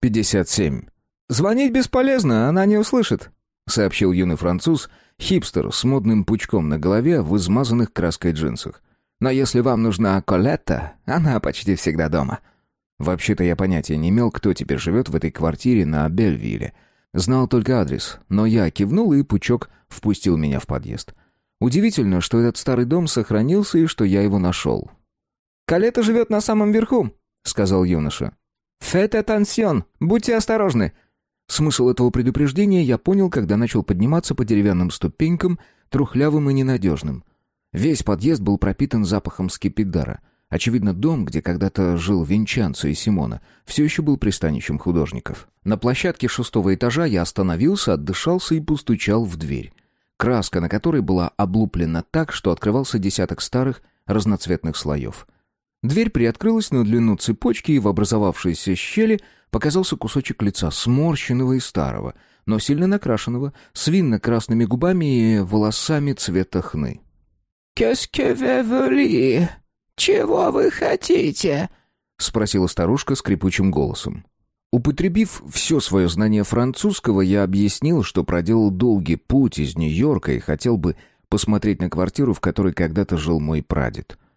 57. «Звонить бесполезно, она не услышит», — сообщил юный француз, хипстер с модным пучком на голове в измазанных краской джинсах. «Но если вам нужна Колетта, она почти всегда дома». Вообще-то я понятия не имел, кто теперь живет в этой квартире на Бельвилле. Знал только адрес, но я кивнул, и пучок впустил меня в подъезд. Удивительно, что этот старый дом сохранился и что я его нашел. «Калета живет на самом верху», — сказал юноша. «Фет атансьон, будьте осторожны». Смысл этого предупреждения я понял, когда начал подниматься по деревянным ступенькам, трухлявым и ненадежным. Весь подъезд был пропитан запахом скипидара. Очевидно, дом, где когда-то жил Винчанцо и Симона, все еще был пристанищем художников. На площадке шестого этажа я остановился, отдышался и постучал в дверь. Краска на которой была облуплена так, что открывался десяток старых разноцветных слоев — Дверь приоткрылась на длину цепочки, и в образовавшейся щели показался кусочек лица, сморщенного и старого, но сильно накрашенного, с винно-красными губами и волосами цвета хны. «Qu'est-ce que Чего вы хотите?» — спросила старушка скрипучим голосом. Употребив все свое знание французского, я объяснил, что проделал долгий путь из Нью-Йорка и хотел бы посмотреть на квартиру, в которой когда-то жил мой прадед —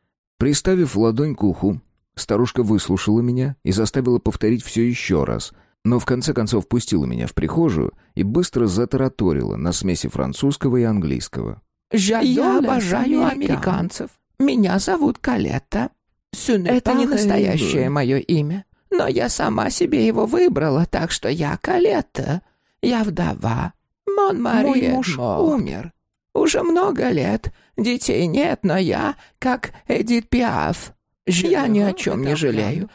Приставив ладонь к уху, старушка выслушала меня и заставила повторить все еще раз, но в конце концов пустила меня в прихожую и быстро затараторила на смеси французского и английского. «Я обожаю американцев. Меня зовут Калетта. Это не настоящее мое имя, но я сама себе его выбрала, так что я Калетта. Я вдова. Мон Мой муж умер. Уже много лет. Детей нет, но я, как Эдит Пиаф, я ни о чем не жалею.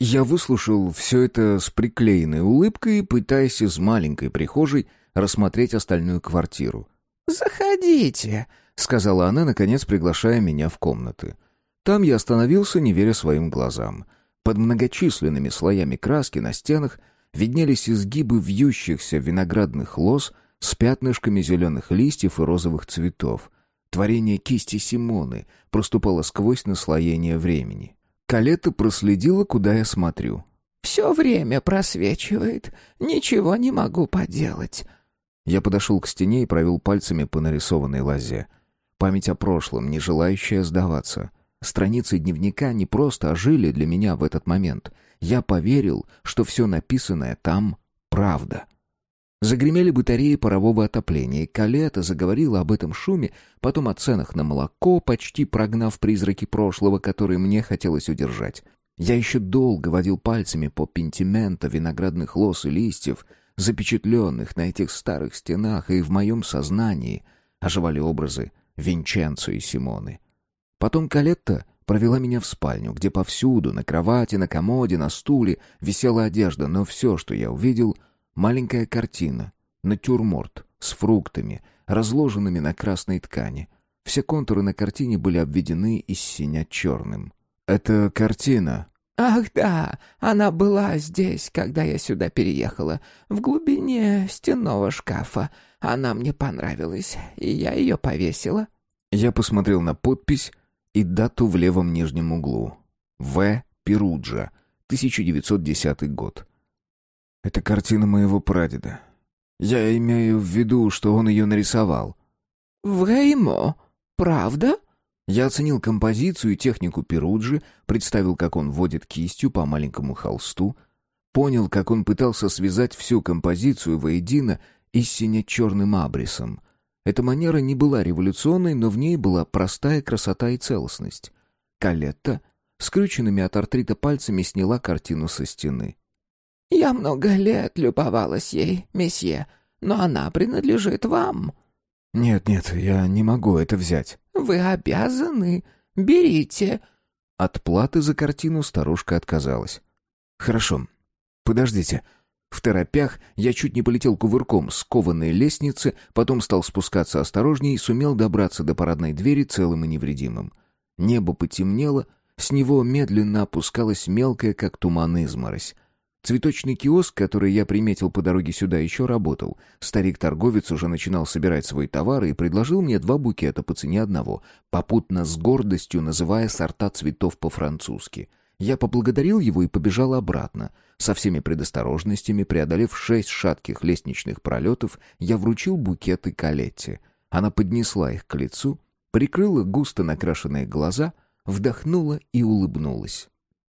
Я выслушал все это с приклеенной улыбкой, пытаясь из маленькой прихожей рассмотреть остальную квартиру. «Заходите», — сказала она, наконец приглашая меня в комнаты. Там я остановился, не веря своим глазам. Под многочисленными слоями краски на стенах виднелись изгибы вьющихся виноградных лоз с пятнышками зеленых листьев и розовых цветов. Творение кисти Симоны проступало сквозь наслоение времени. Калетта проследила, куда я смотрю. «Все время просвечивает. Ничего не могу поделать». Я подошел к стене и провел пальцами по нарисованной лозе. Память о прошлом, не желающая сдаваться. Страницы дневника не просто ожили для меня в этот момент. Я поверил, что все написанное там — правда. Загремели батареи парового отопления, и Калета заговорила об этом шуме, потом о ценах на молоко, почти прогнав призраки прошлого, которые мне хотелось удержать. Я еще долго водил пальцами по пентимента виноградных лоз и листьев, запечатленных на этих старых стенах, и в моем сознании оживали образы Винченцо и Симоны. Потом Калетта провела меня в спальню, где повсюду, на кровати, на комоде, на стуле, висела одежда, но все, что я увидел — Маленькая картина, натюрморт с фруктами, разложенными на красной ткани. Все контуры на картине были обведены из синя черным. «Это картина». «Ах да, она была здесь, когда я сюда переехала, в глубине стенного шкафа. Она мне понравилась, и я ее повесила». Я посмотрел на подпись и дату в левом нижнем углу. В. Перуджа, 1910 год. Это картина моего прадеда. Я имею в виду, что он ее нарисовал. Веймо? Правда? Я оценил композицию и технику Перуджи, представил, как он водит кистью по маленькому холсту, понял, как он пытался связать всю композицию воедино и сине-черным абрисом. Эта манера не была революционной, но в ней была простая красота и целостность. Калетта скрюченными от артрита пальцами сняла картину со стены. Я много лет любовалась ей, месье, но она принадлежит вам». «Нет, нет, я не могу это взять». «Вы обязаны. Берите». От платы за картину старушка отказалась. «Хорошо. Подождите». В торопях я чуть не полетел кувырком с кованой лестницы, потом стал спускаться осторожнее и сумел добраться до парадной двери целым и невредимым. Небо потемнело, с него медленно опускалась мелкая, как туман, изморозь. Цветочный киоск, который я приметил по дороге сюда, еще работал. Старик-торговец уже начинал собирать свои товары и предложил мне два букета по цене одного, попутно с гордостью называя сорта цветов по-французски. Я поблагодарил его и побежал обратно. Со всеми предосторожностями, преодолев шесть шатких лестничных пролетов, я вручил букеты Калетте. Она поднесла их к лицу, прикрыла густо накрашенные глаза, вдохнула и улыбнулась.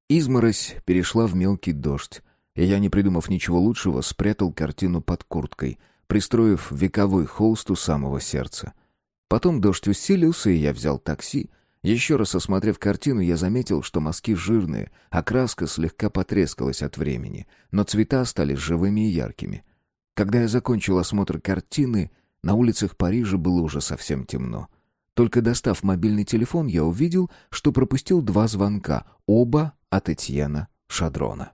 Изморозь перешла в мелкий дождь, и я, не придумав ничего лучшего, спрятал картину под курткой, пристроив вековой холст у самого сердца. Потом дождь усилился, и я взял такси — еще раз осмотрев картину, я заметил, что мазки жирные, а краска слегка потрескалась от времени, но цвета стали живыми и яркими. Когда я закончил осмотр картины, на улицах Парижа было уже совсем темно. Только достав мобильный телефон, я увидел, что пропустил два звонка, оба от Этьена Шадрона.